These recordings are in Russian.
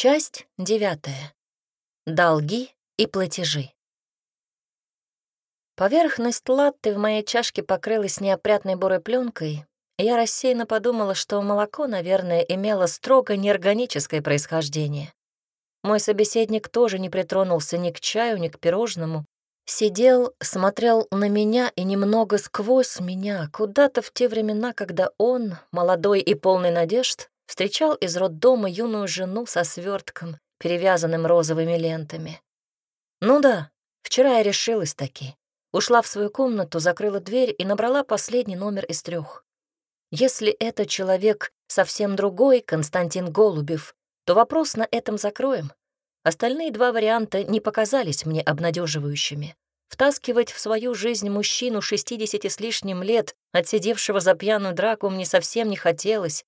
Часть девятая. Долги и платежи. Поверхность латты в моей чашке покрылась неопрятной бурой пленкой, я рассеянно подумала, что молоко, наверное, имело строго неорганическое происхождение. Мой собеседник тоже не притронулся ни к чаю, ни к пирожному. Сидел, смотрел на меня и немного сквозь меня, куда-то в те времена, когда он, молодой и полный надежд, встречал из роддома юную жену со свертком, перевязанным розовыми лентами. Ну да, вчера я решилась таки. Ушла в свою комнату, закрыла дверь и набрала последний номер из трех. Если это человек совсем другой, Константин Голубев, то вопрос на этом закроем. Остальные два варианта не показались мне обнадеживающими. Втаскивать в свою жизнь мужчину 60 с лишним лет, отсидевшего за пьяную драку, мне совсем не хотелось,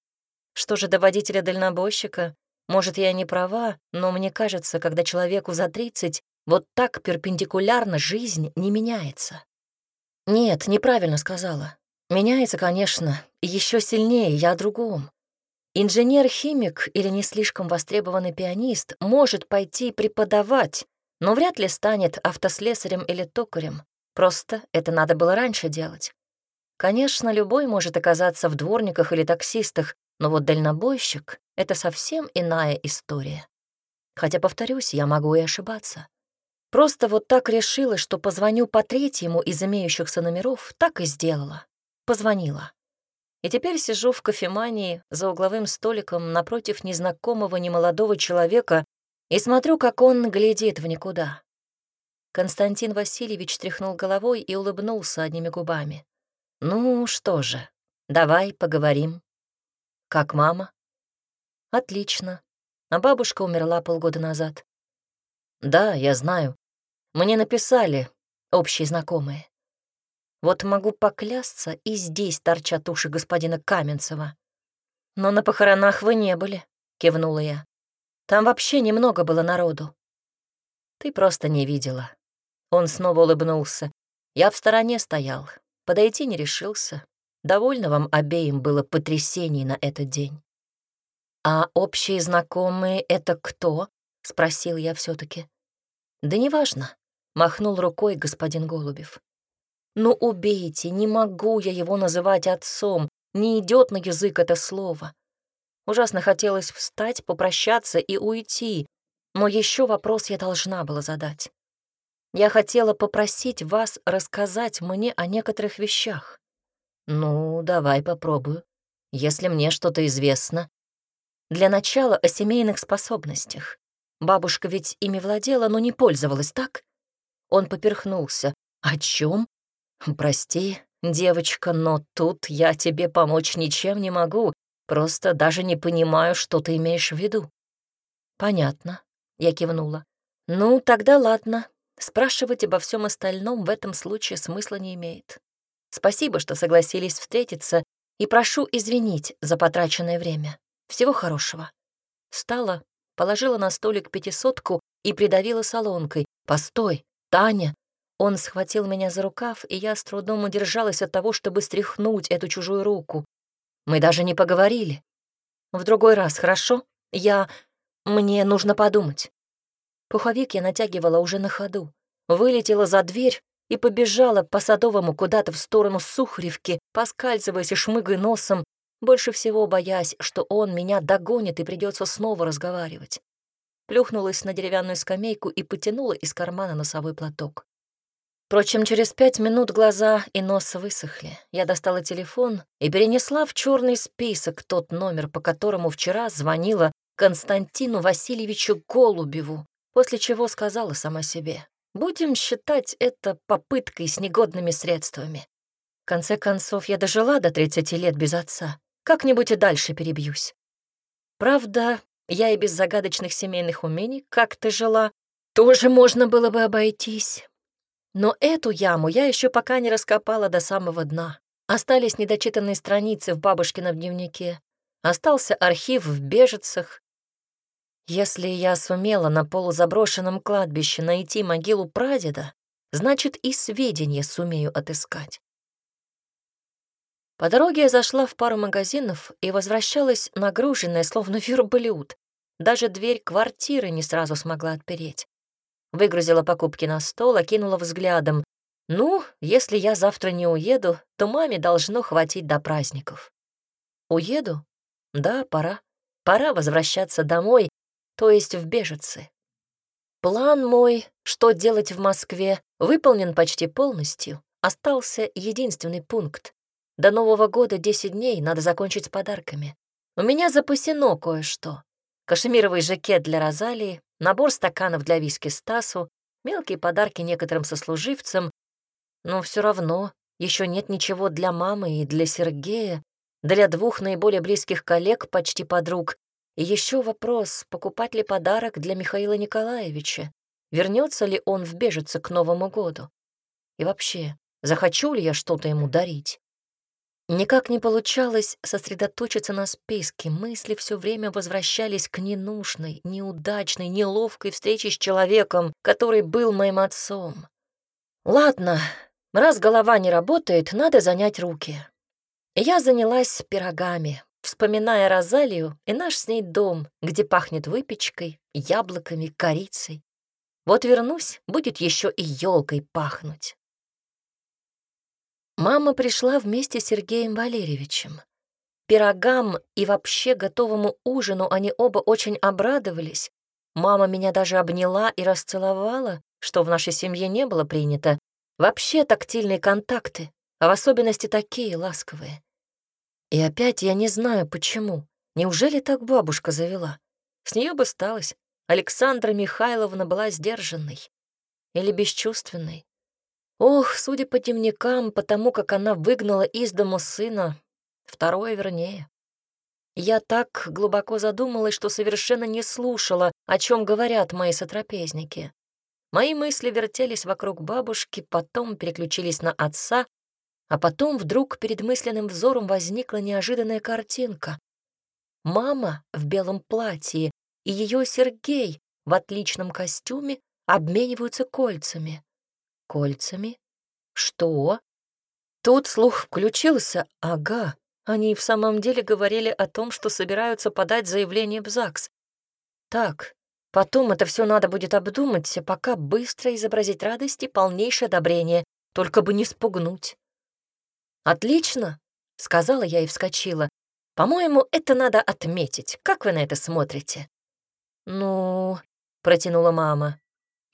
что же до водителя-дальнобойщика? Может, я не права, но мне кажется, когда человеку за 30, вот так перпендикулярно жизнь не меняется. Нет, неправильно сказала. Меняется, конечно, еще сильнее, я о другом. Инженер-химик или не слишком востребованный пианист может пойти преподавать, но вряд ли станет автослесарем или токарем. Просто это надо было раньше делать. Конечно, любой может оказаться в дворниках или таксистах, но вот дальнобойщик — это совсем иная история. Хотя, повторюсь, я могу и ошибаться. Просто вот так решила, что позвоню по третьему из имеющихся номеров, так и сделала. Позвонила. И теперь сижу в кофемании за угловым столиком напротив незнакомого немолодого человека и смотрю, как он глядит в никуда. Константин Васильевич тряхнул головой и улыбнулся одними губами. «Ну что же, давай поговорим». «Как мама?» «Отлично. А бабушка умерла полгода назад». «Да, я знаю. Мне написали общие знакомые. Вот могу поклясться, и здесь торчат уши господина Каменцева». «Но на похоронах вы не были», — кивнула я. «Там вообще немного было народу». «Ты просто не видела». Он снова улыбнулся. Я в стороне стоял, подойти не решился, Довольно вам обеим было потрясений на этот день. «А общие знакомые — это кто?» — спросил я все таки «Да неважно», — махнул рукой господин Голубев. «Ну убейте, не могу я его называть отцом, не идет на язык это слово». Ужасно хотелось встать, попрощаться и уйти, но еще вопрос я должна была задать. Я хотела попросить вас рассказать мне о некоторых вещах. Ну, давай попробую, если мне что-то известно. Для начала о семейных способностях. Бабушка ведь ими владела, но не пользовалась, так? Он поперхнулся. О чем? Прости, девочка, но тут я тебе помочь ничем не могу. Просто даже не понимаю, что ты имеешь в виду. Понятно, я кивнула. Ну, тогда ладно. Спрашивать обо всем остальном в этом случае смысла не имеет. Спасибо, что согласились встретиться, и прошу извинить за потраченное время. Всего хорошего». Встала, положила на столик пятисотку и придавила солонкой. «Постой, Таня!» Он схватил меня за рукав, и я с трудом удержалась от того, чтобы стряхнуть эту чужую руку. Мы даже не поговорили. В другой раз, хорошо? Я... Мне нужно подумать. Пуховик я натягивала уже на ходу. Вылетела за дверь, и побежала по Садовому куда-то в сторону Сухаревки, поскальзываясь и шмыгая носом, больше всего боясь, что он меня догонит и придется снова разговаривать. Плюхнулась на деревянную скамейку и потянула из кармана носовой платок. Впрочем, через пять минут глаза и нос высохли. Я достала телефон и перенесла в черный список тот номер, по которому вчера звонила Константину Васильевичу Голубеву, после чего сказала сама себе. Будем считать это попыткой с негодными средствами. В конце концов, я дожила до 30 лет без отца. Как-нибудь и дальше перебьюсь. Правда, я и без загадочных семейных умений как-то жила. Тоже можно было бы обойтись. Но эту яму я еще пока не раскопала до самого дна. Остались недочитанные страницы в бабушкином дневнике. Остался архив в Бежицах, если я сумела на полузаброшенном кладбище найти могилу прадеда, значит, и сведения сумею отыскать. По дороге я зашла в пару магазинов и возвращалась нагруженная, словно верблюд. Даже дверь квартиры не сразу смогла отпереть. Выгрузила покупки на стол, окинула взглядом. Ну, если я завтра не уеду, то маме должно хватить до праздников. Уеду? Да, пора. Пора возвращаться домой то есть в бежице. План мой, что делать в Москве, выполнен почти полностью. Остался единственный пункт. До Нового года 10 дней надо закончить с подарками. У меня запасено кое-что. Кашемировый жакет для Розалии, набор стаканов для виски Стасу, мелкие подарки некоторым сослуживцам. Но все равно еще нет ничего для мамы и для Сергея, для двух наиболее близких коллег, почти подруг, и еще вопрос, покупать ли подарок для Михаила Николаевича, вернется ли он в бежице к Новому году. И вообще, захочу ли я что-то ему дарить? Никак не получалось сосредоточиться на списке. Мысли все время возвращались к ненужной, неудачной, неловкой встрече с человеком, который был моим отцом. Ладно, раз голова не работает, надо занять руки. Я занялась пирогами вспоминая Розалию и наш с ней дом, где пахнет выпечкой, яблоками, корицей. Вот вернусь, будет еще и елкой пахнуть. Мама пришла вместе с Сергеем Валерьевичем. Пирогам и вообще готовому ужину они оба очень обрадовались. Мама меня даже обняла и расцеловала, что в нашей семье не было принято. Вообще тактильные контакты, а в особенности такие ласковые. И опять я не знаю, почему. Неужели так бабушка завела? С нее бы сталось. Александра Михайловна была сдержанной. Или бесчувственной. Ох, судя по темникам, потому как она выгнала из дому сына, второе вернее. Я так глубоко задумалась, что совершенно не слушала, о чем говорят мои сотрапезники. Мои мысли вертелись вокруг бабушки, потом переключились на отца, а потом вдруг перед мысленным взором возникла неожиданная картинка. Мама в белом платье и ее Сергей в отличном костюме обмениваются кольцами. Кольцами? Что? Тут слух включился. Ага, они в самом деле говорили о том, что собираются подать заявление в ЗАГС. Так, потом это все надо будет обдумать, пока быстро изобразить радость и полнейшее одобрение, только бы не спугнуть. «Отлично!» — сказала я и вскочила. «По-моему, это надо отметить. Как вы на это смотрите?» «Ну...» — протянула мама.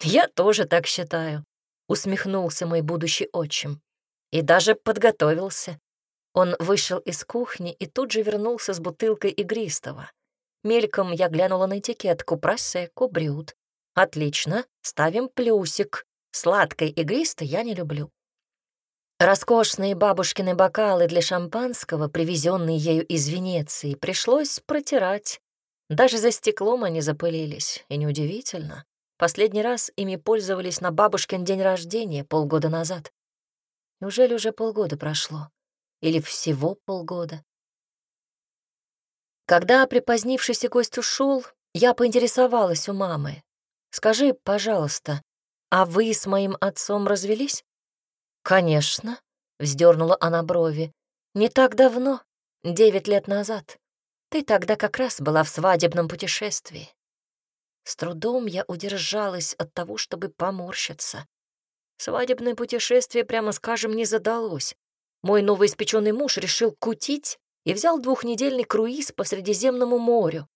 «Я тоже так считаю», — усмехнулся мой будущий отчим. «И даже подготовился». Он вышел из кухни и тут же вернулся с бутылкой игристого. Мельком я глянула на этикетку «Просекко Брют». «Отлично, ставим плюсик. Сладкой игристой я не люблю». Роскошные бабушкины бокалы для шампанского, привезенные ею из Венеции, пришлось протирать. Даже за стеклом они запылились, и неудивительно. Последний раз ими пользовались на бабушкин день рождения полгода назад. Неужели уже полгода прошло? Или всего полгода? Когда припозднившийся гость ушел, я поинтересовалась у мамы. «Скажи, пожалуйста, а вы с моим отцом развелись?» «Конечно», — вздернула она брови. «Не так давно, девять лет назад. Ты тогда как раз была в свадебном путешествии». С трудом я удержалась от того, чтобы поморщиться. Свадебное путешествие, прямо скажем, не задалось. Мой новоиспеченный муж решил кутить и взял двухнедельный круиз по Средиземному морю.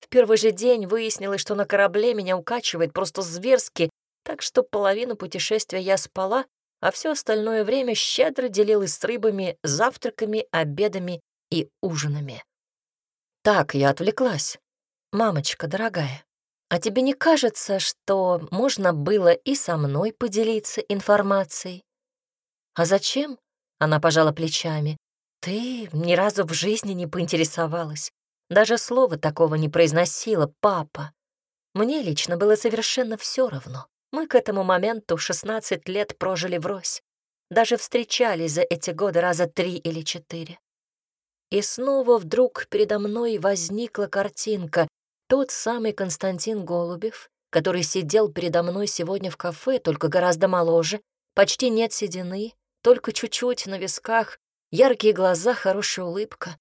В первый же день выяснилось, что на корабле меня укачивает просто зверски, так что половину путешествия я спала, а все остальное время щедро делилась с рыбами завтраками, обедами и ужинами. Так я отвлеклась. «Мамочка, дорогая, а тебе не кажется, что можно было и со мной поделиться информацией?» «А зачем?» — она пожала плечами. «Ты ни разу в жизни не поинтересовалась. Даже слова такого не произносила, папа. Мне лично было совершенно все равно. Мы к этому моменту 16 лет прожили врозь. Даже встречались за эти годы раза три или четыре. И снова вдруг передо мной возникла картинка. Тот самый Константин Голубев, который сидел передо мной сегодня в кафе, только гораздо моложе, почти нет седины, только чуть-чуть на висках, яркие глаза, хорошая улыбка.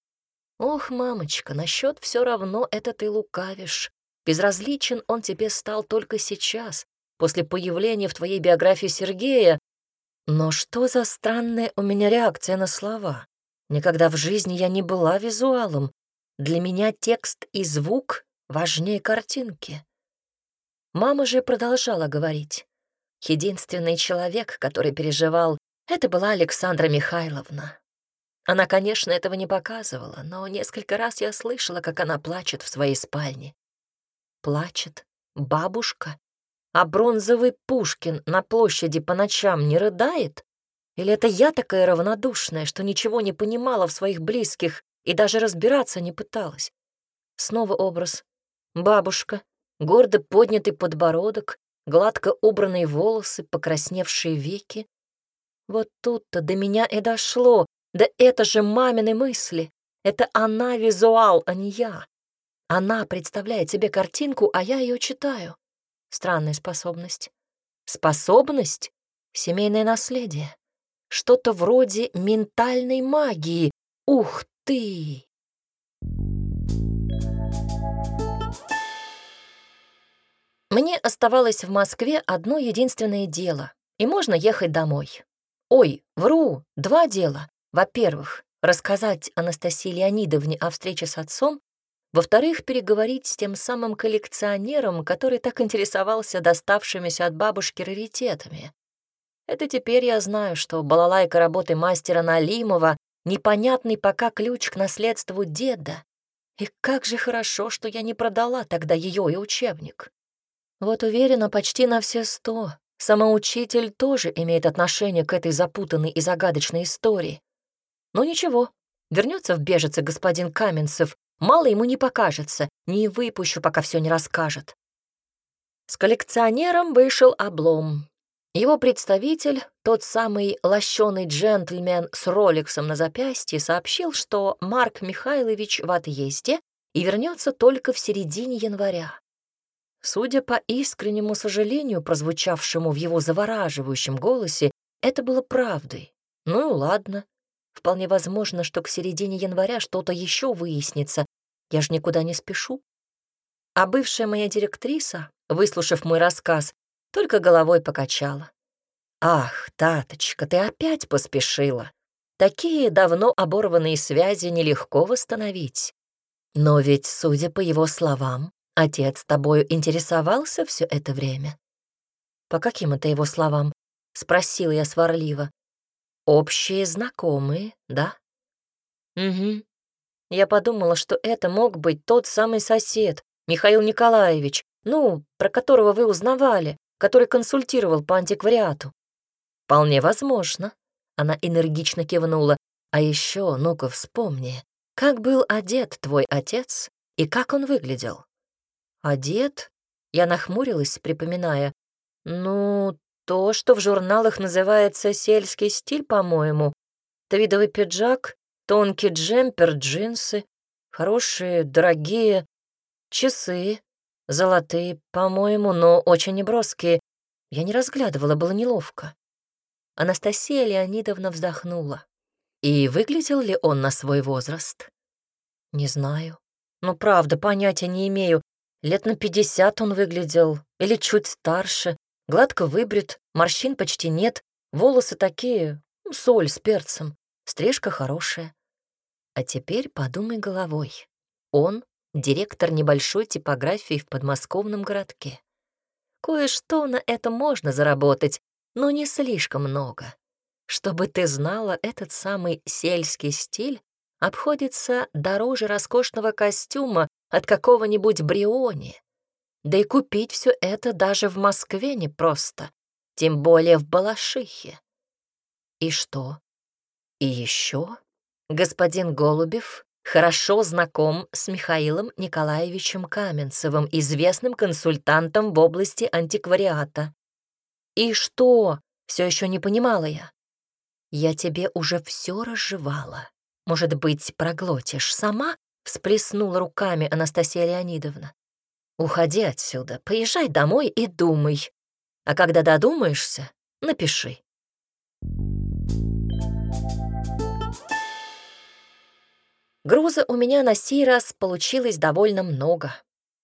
Ох, мамочка, насчет все равно это ты лукавишь. Безразличен он тебе стал только сейчас, после появления в твоей биографии Сергея, но что за странная у меня реакция на слова? Никогда в жизни я не была визуалом. Для меня текст и звук важнее картинки. Мама же продолжала говорить. Единственный человек, который переживал, это была Александра Михайловна. Она, конечно, этого не показывала, но несколько раз я слышала, как она плачет в своей спальне. Плачет бабушка а бронзовый Пушкин на площади по ночам не рыдает? Или это я такая равнодушная, что ничего не понимала в своих близких и даже разбираться не пыталась? Снова образ. Бабушка, гордо поднятый подбородок, гладко убранные волосы, покрасневшие веки. Вот тут-то до меня и дошло. Да это же мамины мысли. Это она визуал, а не я. Она представляет себе картинку, а я ее читаю. Странная способность. Способность? Семейное наследие. Что-то вроде ментальной магии. Ух ты! Мне оставалось в Москве одно единственное дело, и можно ехать домой. Ой, вру, два дела. Во-первых, рассказать Анастасии Леонидовне о встрече с отцом во-вторых, переговорить с тем самым коллекционером, который так интересовался доставшимися от бабушки раритетами. Это теперь я знаю, что балалайка работы мастера Налимова — непонятный пока ключ к наследству деда. И как же хорошо, что я не продала тогда ее и учебник. Вот уверена, почти на все сто. Самоучитель тоже имеет отношение к этой запутанной и загадочной истории. Но ничего, вернется в бежице господин Каменцев, Мало ему не покажется, не выпущу, пока все не расскажет. С коллекционером вышел облом. Его представитель, тот самый лощеный джентльмен с роликсом на запястье, сообщил, что Марк Михайлович в отъезде и вернется только в середине января. Судя по искреннему сожалению, прозвучавшему в его завораживающем голосе, это было правдой. Ну ладно. Вполне возможно, что к середине января что-то еще выяснится, я же никуда не спешу. А бывшая моя директриса, выслушав мой рассказ, только головой покачала. «Ах, Таточка, ты опять поспешила. Такие давно оборванные связи нелегко восстановить. Но ведь, судя по его словам, отец тобою интересовался все это время». «По каким это его словам?» — спросила я сварливо. «Общие знакомые, да?» «Угу. Я подумала, что это мог быть тот самый сосед, Михаил Николаевич, ну, про которого вы узнавали, который консультировал по антиквариату. Вполне возможно. Она энергично кивнула. А еще, ну-ка, вспомни, как был одет твой отец и как он выглядел? Одет? Я нахмурилась, припоминая. Ну, то, что в журналах называется сельский стиль, по-моему. Твидовый пиджак, Тонкий джемпер, джинсы, хорошие, дорогие, часы, золотые, по-моему, но очень неброские. Я не разглядывала, было неловко. Анастасия Леонидовна вздохнула. И выглядел ли он на свой возраст? Не знаю. но правда, понятия не имею. Лет на пятьдесят он выглядел, или чуть старше. Гладко выбрит, морщин почти нет, волосы такие, ну, соль с перцем, стрижка хорошая. А теперь подумай головой. Он — директор небольшой типографии в подмосковном городке. Кое-что на это можно заработать, но не слишком много. Чтобы ты знала, этот самый сельский стиль обходится дороже роскошного костюма от какого-нибудь Бриони. Да и купить все это даже в Москве непросто, тем более в Балашихе. И что? И еще? господин Голубев хорошо знаком с Михаилом Николаевичем Каменцевым, известным консультантом в области антиквариата. «И что?» — все еще не понимала я. «Я тебе уже все разжевала. Может быть, проглотишь сама?» — всплеснула руками Анастасия Леонидовна. «Уходи отсюда, поезжай домой и думай. А когда додумаешься, напиши». Thank you. Груза у меня на сей раз получилось довольно много.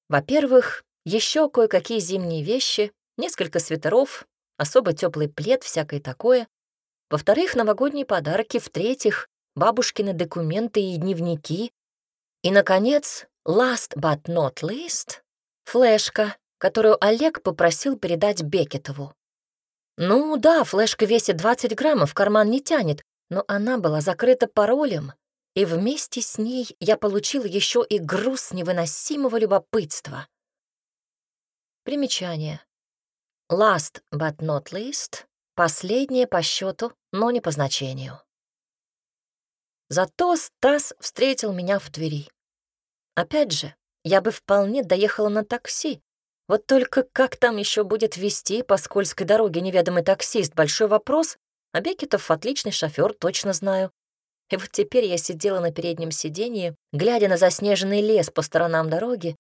Во-первых, еще кое-какие зимние вещи, несколько свитеров, особо теплый плед, всякое такое. Во-вторых, новогодние подарки. В-третьих, бабушкины документы и дневники. И, наконец, last but not least, флешка, которую Олег попросил передать Бекетову. Ну да, флешка весит 20 граммов, карман не тянет, но она была закрыта паролем — и вместе с ней я получил еще и груз невыносимого любопытства. Примечание. Last but not least — последнее по счету, но не по значению. Зато Стас встретил меня в Твери. Опять же, я бы вполне доехала на такси. Вот только как там еще будет вести по скользкой дороге неведомый таксист — большой вопрос, а Бекетов — отличный шофер, точно знаю. И вот теперь я сидела на переднем сиденье, глядя на заснеженный лес по сторонам дороги,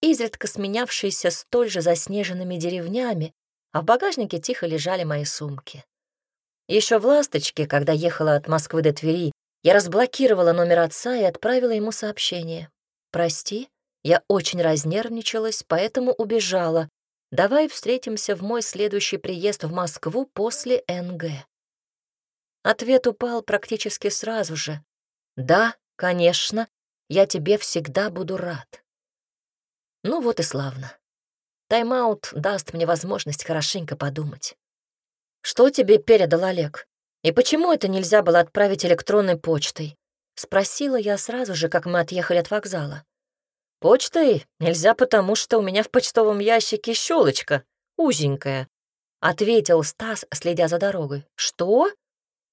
изредка сменявшиеся столь же заснеженными деревнями, а в багажнике тихо лежали мои сумки. Еще в «Ласточке», когда ехала от Москвы до Твери, я разблокировала номер отца и отправила ему сообщение. «Прости, я очень разнервничалась, поэтому убежала. Давай встретимся в мой следующий приезд в Москву после НГ». Ответ упал практически сразу же. «Да, конечно, я тебе всегда буду рад». Ну вот и славно. Тайм-аут даст мне возможность хорошенько подумать. «Что тебе передал Олег? И почему это нельзя было отправить электронной почтой?» — спросила я сразу же, как мы отъехали от вокзала. «Почтой нельзя, потому что у меня в почтовом ящике щелочка, узенькая», — ответил Стас, следя за дорогой. «Что?»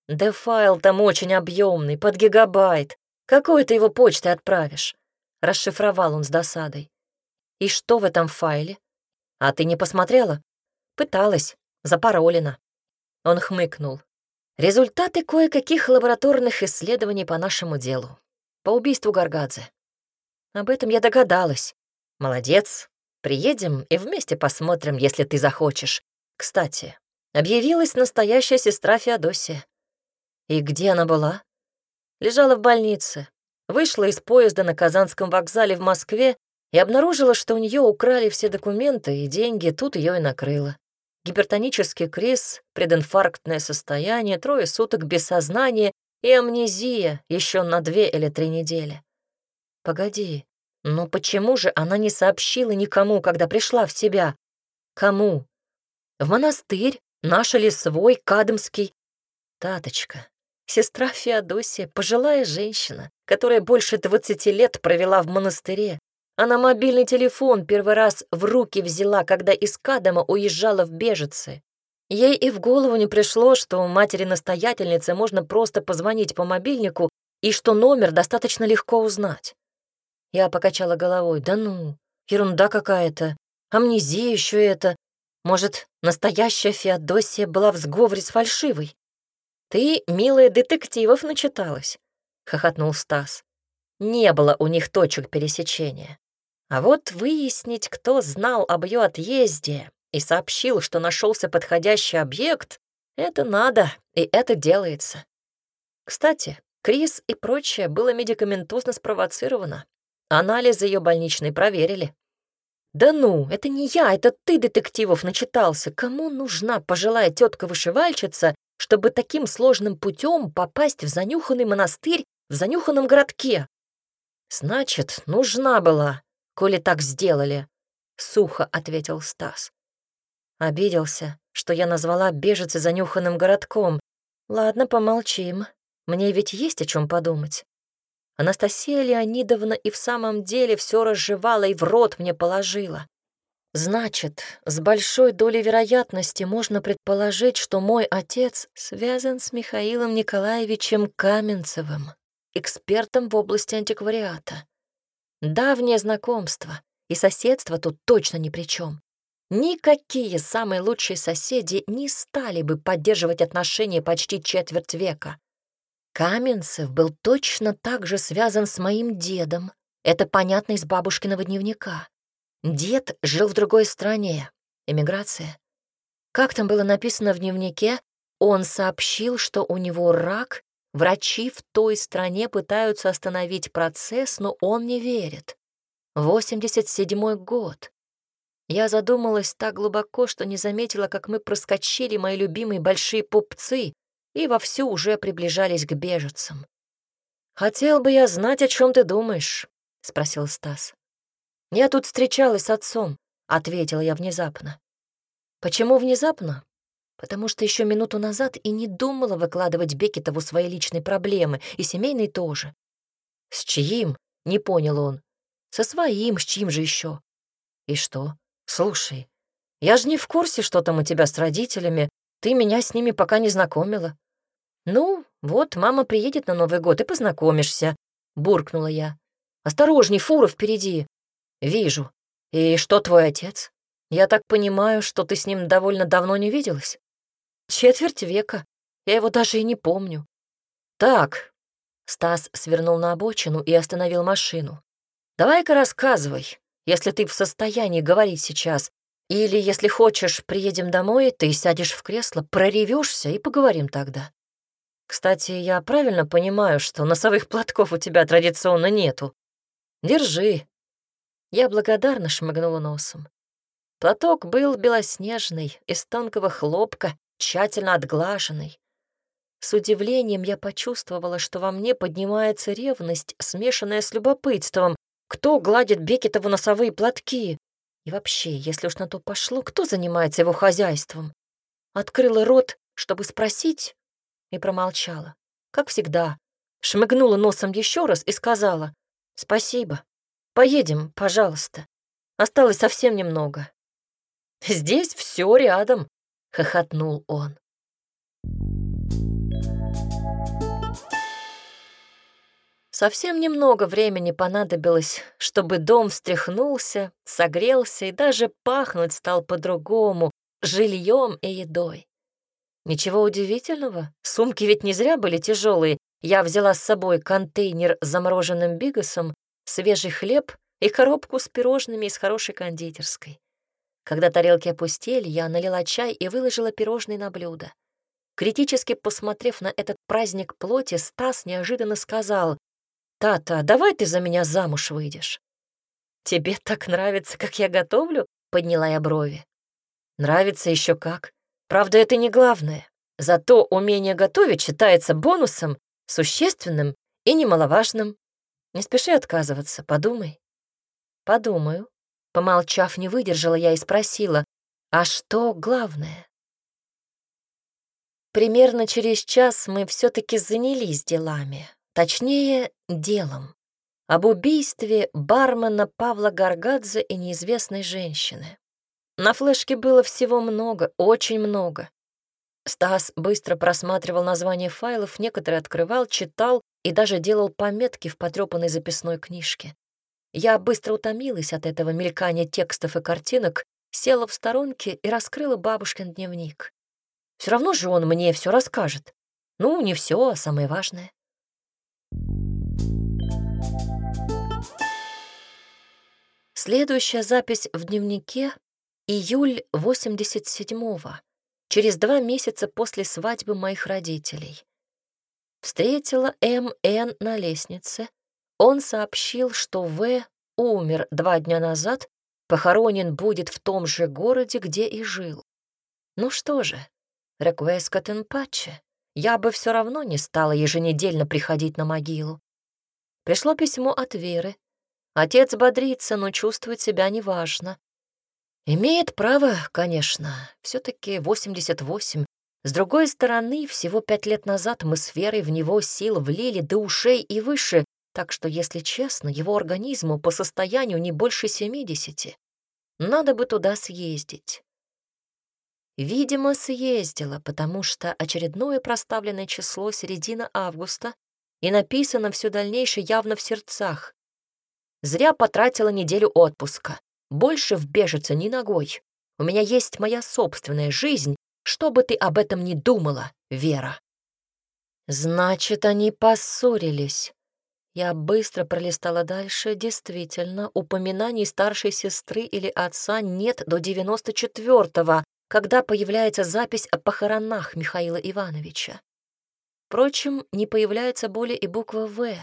Да файл там очень объемный, под гигабайт. Какой ты его почтой отправишь? Расшифровал он с досадой. И что в этом файле? А ты не посмотрела? Пыталась, запаролена. Он хмыкнул. Результаты кое-каких лабораторных исследований по нашему делу. По убийству Гаргадзе. Об этом я догадалась. Молодец. Приедем и вместе посмотрим, если ты захочешь. Кстати, объявилась настоящая сестра Феодосия. И где она была? Лежала в больнице. Вышла из поезда на Казанском вокзале в Москве и обнаружила, что у нее украли все документы и деньги, тут ее и накрыло. Гипертонический криз, прединфарктное состояние, трое суток без сознания и амнезия еще на две или три недели. Погоди, но почему же она не сообщила никому, когда пришла в себя? Кому? В монастырь, наш свой кадымский. Таточка, Сестра Феодосия, пожилая женщина, которая больше 20 лет провела в монастыре. Она мобильный телефон первый раз в руки взяла, когда из Кадама уезжала в Бежице. Ей и в голову не пришло, что у матери настоятельницы можно просто позвонить по мобильнику и что номер достаточно легко узнать. Я покачала головой. «Да ну, ерунда какая-то. Амнезия еще это. Может, настоящая Феодосия была в сговоре с фальшивой?» «Ты, милая, детективов начиталась», — хохотнул Стас. «Не было у них точек пересечения. А вот выяснить, кто знал об ее отъезде и сообщил, что нашелся подходящий объект, это надо, и это делается. Кстати, Крис и прочее было медикаментозно спровоцировано. Анализы ее больничной проверили. «Да ну, это не я, это ты детективов начитался. Кому нужна пожилая тетка вышивальщица чтобы таким сложным путем попасть в занюханный монастырь в занюханном городке. Значит, нужна была, коли так сделали, — сухо ответил Стас. Обиделся, что я назвала бежицы занюханным городком. Ладно, помолчим. Мне ведь есть о чем подумать. Анастасия Леонидовна и в самом деле все разжевала и в рот мне положила. Значит, с большой долей вероятности можно предположить, что мой отец связан с Михаилом Николаевичем Каменцевым, экспертом в области антиквариата. Давнее знакомство, и соседство тут точно ни при чем. Никакие самые лучшие соседи не стали бы поддерживать отношения почти четверть века. Каменцев был точно так же связан с моим дедом. Это понятно из бабушкиного дневника. Дед жил в другой стране. Эмиграция. Как там было написано в дневнике, он сообщил, что у него рак, врачи в той стране пытаются остановить процесс, но он не верит. 87-й год. Я задумалась так глубоко, что не заметила, как мы проскочили мои любимые большие пупцы и вовсю уже приближались к беженцам. «Хотел бы я знать, о чем ты думаешь», — спросил Стас. «Я тут встречалась с отцом», — ответила я внезапно. «Почему внезапно?» потому что еще минуту назад и не думала выкладывать Бекетову свои личные проблемы, и семейные тоже. «С чьим?» — не понял он. «Со своим, с чьим же еще? «И что? Слушай, я же не в курсе, что там у тебя с родителями, ты меня с ними пока не знакомила». «Ну, вот мама приедет на Новый год, и познакомишься», — буркнула я. «Осторожней, фура впереди!» «Вижу. И что твой отец? Я так понимаю, что ты с ним довольно давно не виделась? Четверть века. Я его даже и не помню». «Так». Стас свернул на обочину и остановил машину. «Давай-ка рассказывай, если ты в состоянии говорить сейчас. Или, если хочешь, приедем домой, ты сядешь в кресло, проревешься и поговорим тогда. Кстати, я правильно понимаю, что носовых платков у тебя традиционно нету? Держи, я благодарно шмыгнула носом. Платок был белоснежный, из тонкого хлопка, тщательно отглаженный. С удивлением я почувствовала, что во мне поднимается ревность, смешанная с любопытством. Кто гладит Бекетову носовые платки? И вообще, если уж на то пошло, кто занимается его хозяйством? Открыла рот, чтобы спросить, и промолчала. Как всегда, шмыгнула носом еще раз и сказала «Спасибо». Поедем, пожалуйста. Осталось совсем немного». «Здесь все рядом», — хохотнул он. Совсем немного времени понадобилось, чтобы дом встряхнулся, согрелся и даже пахнуть стал по-другому, жильем и едой. Ничего удивительного, сумки ведь не зря были тяжелые. Я взяла с собой контейнер с замороженным бигасом свежий хлеб и коробку с пирожными из хорошей кондитерской. Когда тарелки опустели, я налила чай и выложила пирожные на блюдо. Критически посмотрев на этот праздник плоти, Стас неожиданно сказал, «Тата, давай ты за меня замуж выйдешь». «Тебе так нравится, как я готовлю?» — подняла я брови. «Нравится еще как. Правда, это не главное. Зато умение готовить считается бонусом, существенным и немаловажным. Не спеши отказываться, подумай. Подумаю. Помолчав, не выдержала я и спросила, а что главное? Примерно через час мы все таки занялись делами, точнее, делом. Об убийстве бармена Павла Гаргадзе и неизвестной женщины. На флешке было всего много, очень много. Стас быстро просматривал названия файлов, некоторые открывал, читал, и даже делал пометки в потрепанной записной книжке. Я быстро утомилась от этого мелькания текстов и картинок, села в сторонке и раскрыла бабушкин дневник. Все равно же он мне все расскажет. Ну, не все, а самое важное. Следующая запись в дневнике — июль 87-го, через два месяца после свадьбы моих родителей. Встретила М.Н. на лестнице. Он сообщил, что В. умер два дня назад, похоронен будет в том же городе, где и жил. Ну что же, реквескат инпаче, я бы все равно не стала еженедельно приходить на могилу. Пришло письмо от Веры. Отец бодрится, но чувствует себя неважно. Имеет право, конечно, все таки 88, с другой стороны, всего пять лет назад мы с Верой в него сил влили до ушей и выше, так что, если честно, его организму по состоянию не больше 70. Надо бы туда съездить. Видимо, съездила, потому что очередное проставленное число середина августа, и написано все дальнейшее явно в сердцах. Зря потратила неделю отпуска. Больше в бежице ни ногой. У меня есть моя собственная жизнь, что бы ты об этом ни думала, Вера». «Значит, они поссорились». Я быстро пролистала дальше. Действительно, упоминаний старшей сестры или отца нет до 94-го, когда появляется запись о похоронах Михаила Ивановича. Впрочем, не появляется более и буква «В».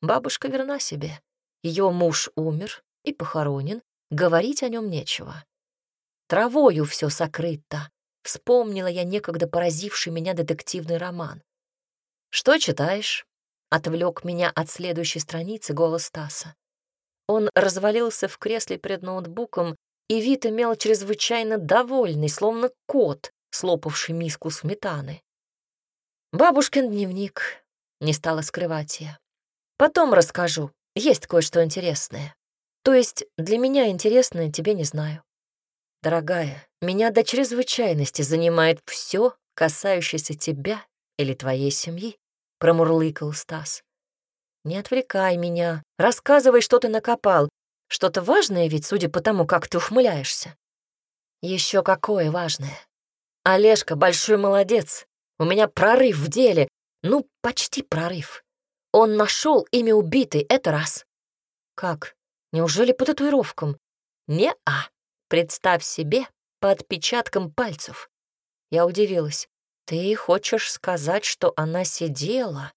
Бабушка верна себе. Ее муж умер и похоронен, говорить о нем нечего. Травою все сокрыто, Вспомнила я некогда поразивший меня детективный роман. «Что читаешь?» — отвлек меня от следующей страницы голос Таса. Он развалился в кресле перед ноутбуком, и вид имел чрезвычайно довольный, словно кот, слопавший миску сметаны. «Бабушкин дневник», — не стала скрывать я. «Потом расскажу, есть кое-что интересное. То есть для меня интересное тебе не знаю». «Дорогая, меня до чрезвычайности занимает все, касающееся тебя или твоей семьи», — промурлыкал Стас. «Не отвлекай меня. Рассказывай, что ты накопал. Что-то важное ведь, судя по тому, как ты ухмыляешься». Еще какое важное. Олежка большой молодец. У меня прорыв в деле. Ну, почти прорыв. Он нашел имя убитой, это раз. Как? Неужели по татуировкам? Не-а. Представь себе, по отпечаткам пальцев. Я удивилась. «Ты хочешь сказать, что она сидела?»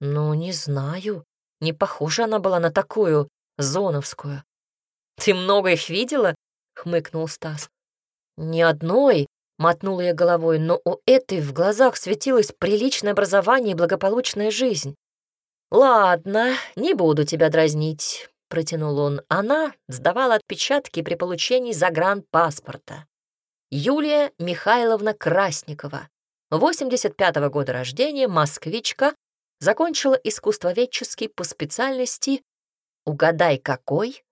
«Ну, не знаю. Не похожа она была на такую, зоновскую». «Ты много их видела?» — хмыкнул Стас. «Ни одной», — мотнула я головой, «но у этой в глазах светилось приличное образование и благополучная жизнь». «Ладно, не буду тебя дразнить», — протянул он. «Она сдавала отпечатки при получении загранпаспорта». Юлия Михайловна Красникова, 85 -го года рождения, москвичка, закончила искусствоведческий по специальности «Угадай, какой?»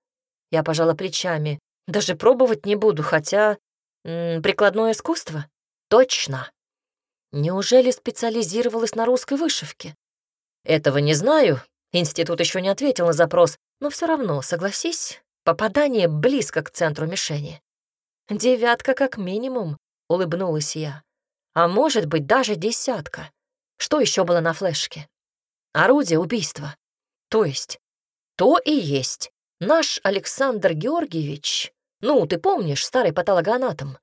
Я пожала плечами. «Даже пробовать не буду, хотя... М -м, прикладное искусство?» «Точно!» «Неужели специализировалась на русской вышивке?» «Этого не знаю. Институт еще не ответил на запрос, но все равно, согласись, попадание близко к центру мишени». «Девятка как минимум», — улыбнулась я. «А может быть, даже десятка. Что еще было на флешке? Орудие убийства. То есть, то и есть. Наш Александр Георгиевич, ну, ты помнишь, старый патологоанатом?»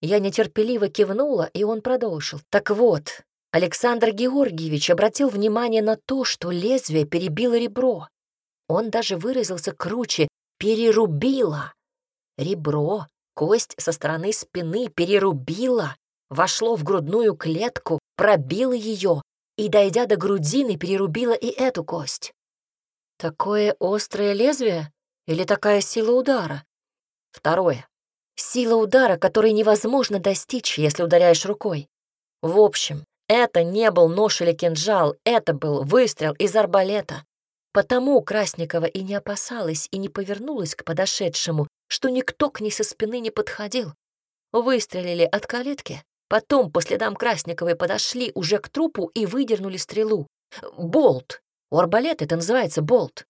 Я нетерпеливо кивнула, и он продолжил. «Так вот, Александр Георгиевич обратил внимание на то, что лезвие перебило ребро. Он даже выразился круче «перерубило». Ребро Кость со стороны спины перерубила, вошло в грудную клетку, пробило ее и, дойдя до грудины, перерубила и эту кость. Такое острое лезвие или такая сила удара? Второе. Сила удара, которой невозможно достичь, если ударяешь рукой. В общем, это не был нож или кинжал, это был выстрел из арбалета. Потому Красникова и не опасалась, и не повернулась к подошедшему, что никто к ней со спины не подходил. Выстрелили от калитки, потом по следам Красниковой подошли уже к трупу и выдернули стрелу. Болт! У арбалета это называется болт.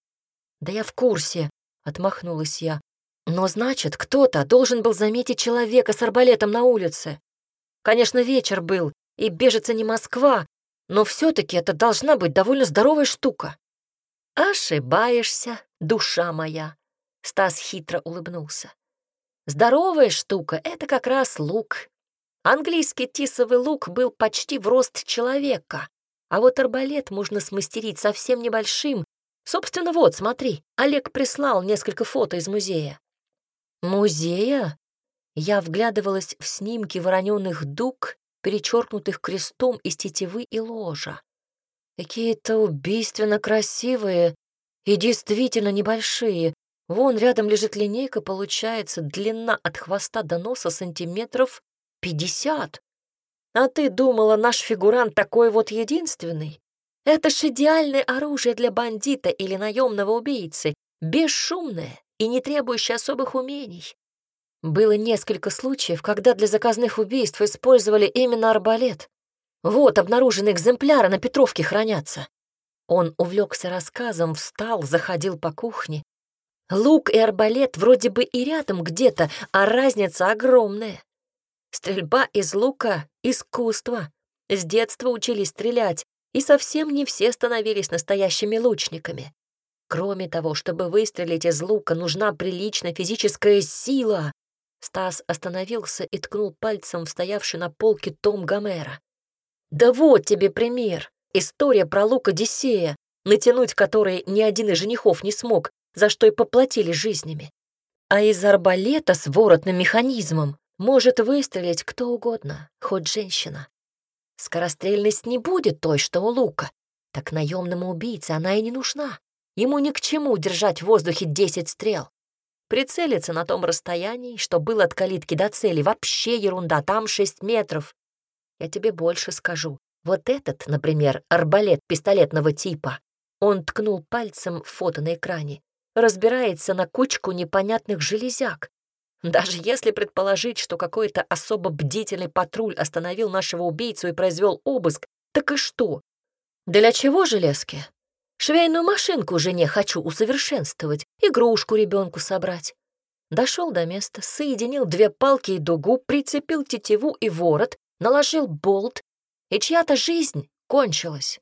Да я в курсе, отмахнулась я. Но значит, кто-то должен был заметить человека с арбалетом на улице. Конечно, вечер был, и бежится не Москва, но все таки это должна быть довольно здоровая штука. «Ошибаешься, душа моя!» — Стас хитро улыбнулся. «Здоровая штука — это как раз лук. Английский тисовый лук был почти в рост человека, а вот арбалет можно смастерить совсем небольшим. Собственно, вот, смотри, Олег прислал несколько фото из музея». «Музея?» Я вглядывалась в снимки вороненных дуг, перечеркнутых крестом из тетивы и ложа. Какие-то убийственно красивые и действительно небольшие. Вон рядом лежит линейка, получается, длина от хвоста до носа сантиметров пятьдесят. А ты думала, наш фигурант такой вот единственный? Это ж идеальное оружие для бандита или наемного убийцы, бесшумное и не требующее особых умений. Было несколько случаев, когда для заказных убийств использовали именно арбалет, вот обнаруженные экземпляры на Петровке хранятся. Он увлекся рассказом, встал, заходил по кухне. Лук и арбалет вроде бы и рядом где-то, а разница огромная. Стрельба из лука — искусство. С детства учились стрелять, и совсем не все становились настоящими лучниками. Кроме того, чтобы выстрелить из лука, нужна приличная физическая сила. Стас остановился и ткнул пальцем в стоявший на полке том Гомера. Да вот тебе пример. История про Лука Дисея, натянуть которой ни один из женихов не смог, за что и поплатили жизнями. А из арбалета с воротным механизмом может выстрелить кто угодно, хоть женщина. Скорострельность не будет той, что у Лука. Так наемному убийце она и не нужна. Ему ни к чему держать в воздухе 10 стрел. Прицелиться на том расстоянии, что было от калитки до цели, вообще ерунда, там 6 метров. Я тебе больше скажу. Вот этот, например, арбалет пистолетного типа. Он ткнул пальцем в фото на экране. Разбирается на кучку непонятных железяк. Даже если предположить, что какой-то особо бдительный патруль остановил нашего убийцу и произвел обыск, так и что? Для чего железки? Швейную машинку жене хочу усовершенствовать, игрушку ребенку собрать. Дошел до места, соединил две палки и дугу, прицепил тетиву и ворот, наложил болт, и чья-то жизнь кончилась.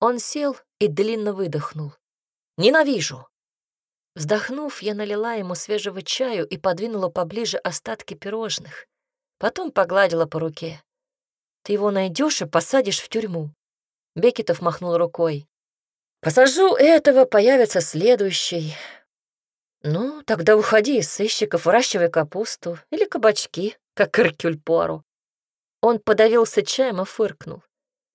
Он сел и длинно выдохнул. «Ненавижу!» Вздохнув, я налила ему свежего чаю и подвинула поближе остатки пирожных. Потом погладила по руке. «Ты его найдешь и посадишь в тюрьму». Бекетов махнул рукой. «Посажу этого, появится следующий. Ну, тогда уходи из сыщиков, выращивай капусту или кабачки, как Иркюль Пуаро. Он подавился чаем и фыркнул.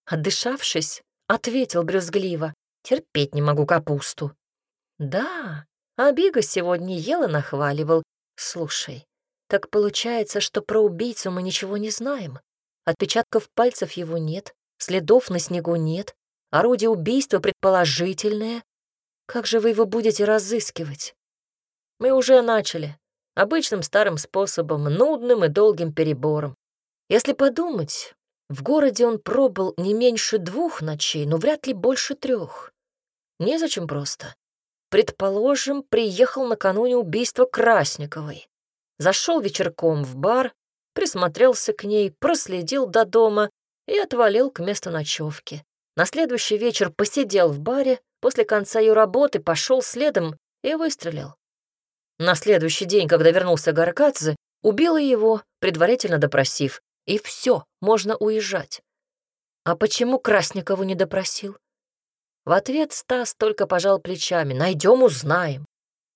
Отдышавшись, ответил брюзгливо. «Терпеть не могу капусту». «Да, а Обига сегодня ела нахваливал. Слушай, так получается, что про убийцу мы ничего не знаем. Отпечатков пальцев его нет, следов на снегу нет, орудие убийства предположительное. Как же вы его будете разыскивать? Мы уже начали. Обычным старым способом, нудным и долгим перебором. Если подумать, в городе он пробыл не меньше двух ночей, но вряд ли больше трех. Незачем просто. Предположим, приехал накануне убийства Красниковой. Зашел вечерком в бар, присмотрелся к ней, проследил до дома и отвалил к месту ночевки. На следующий вечер посидел в баре, после конца ее работы пошел следом и выстрелил. На следующий день, когда вернулся Гаркадзе, убила его, предварительно допросив, и все, можно уезжать. А почему Красникову не допросил? В ответ Стас только пожал плечами. Найдем, узнаем.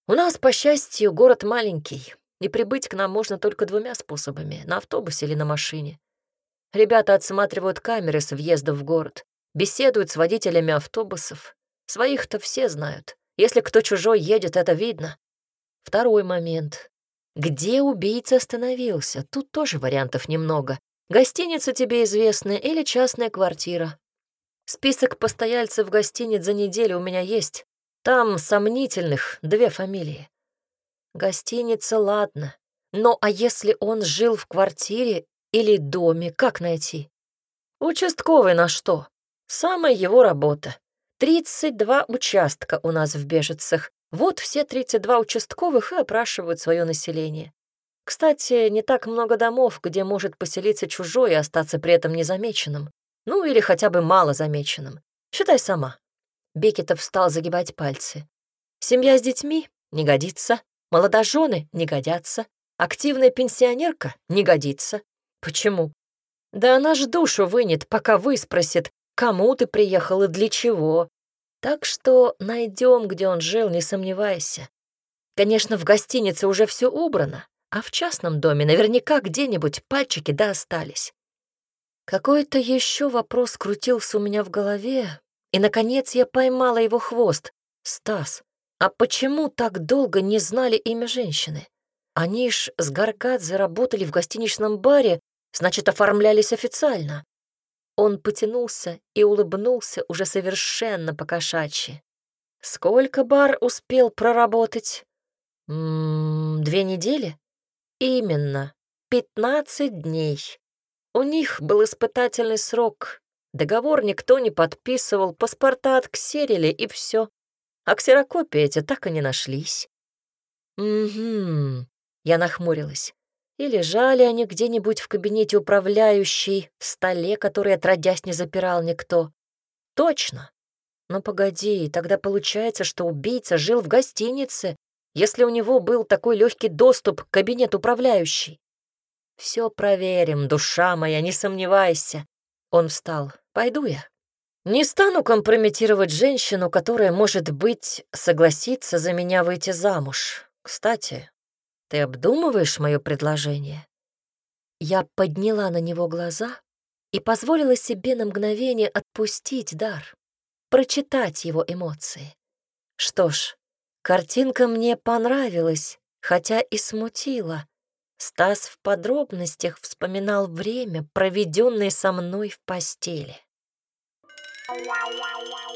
У нас, по счастью, город маленький, и прибыть к нам можно только двумя способами — на автобусе или на машине. Ребята отсматривают камеры с въезда в город, беседуют с водителями автобусов. Своих-то все знают. Если кто чужой едет, это видно. Второй момент. Где убийца остановился? Тут тоже вариантов немного. Гостиница тебе известная или частная квартира. Список постояльцев гостиниц за неделю у меня есть. Там сомнительных две фамилии. Гостиница, ладно. Но а если он жил в квартире или доме, как найти? Участковый на что? Самая его работа. 32 участка у нас в Бежецах. Вот все 32 участковых и опрашивают свое население. Кстати, не так много домов, где может поселиться чужой и остаться при этом незамеченным. Ну или хотя бы мало замеченным. Считай сама. Бекетов стал загибать пальцы. Семья с детьми — не годится. Молодожены — не годятся. Активная пенсионерка — не годится. Почему? Да она ж душу вынет, пока выспросит, кому ты приехал и для чего. Так что найдем, где он жил, не сомневайся. Конечно, в гостинице уже все убрано, а в частном доме наверняка где-нибудь пальчики да остались. Какой-то еще вопрос крутился у меня в голове, и, наконец, я поймала его хвост. Стас, а почему так долго не знали имя женщины? Они ж с Гаргадзе заработали в гостиничном баре, значит, оформлялись официально. Он потянулся и улыбнулся уже совершенно покошачьи. Сколько бар успел проработать? М две недели? Именно, 15 дней. У них был испытательный срок. Договор никто не подписывал, паспорта отксерили и все. А ксерокопии эти так и не нашлись. «Угу», — я нахмурилась. И лежали они где-нибудь в кабинете управляющей, в столе, который отродясь не запирал никто. Точно. Но погоди, тогда получается, что убийца жил в гостинице, если у него был такой легкий доступ к кабинету управляющей. Все проверим, душа моя, не сомневайся. Он встал. Пойду я. Не стану компрометировать женщину, которая, может быть, согласится за меня выйти замуж. Кстати, ты обдумываешь мое предложение?» Я подняла на него глаза и позволила себе на мгновение отпустить дар, прочитать его эмоции. Что ж, картинка мне понравилась, хотя и смутила. Стас в подробностях вспоминал время, проведенное со мной в постели. Wow, wow, wow.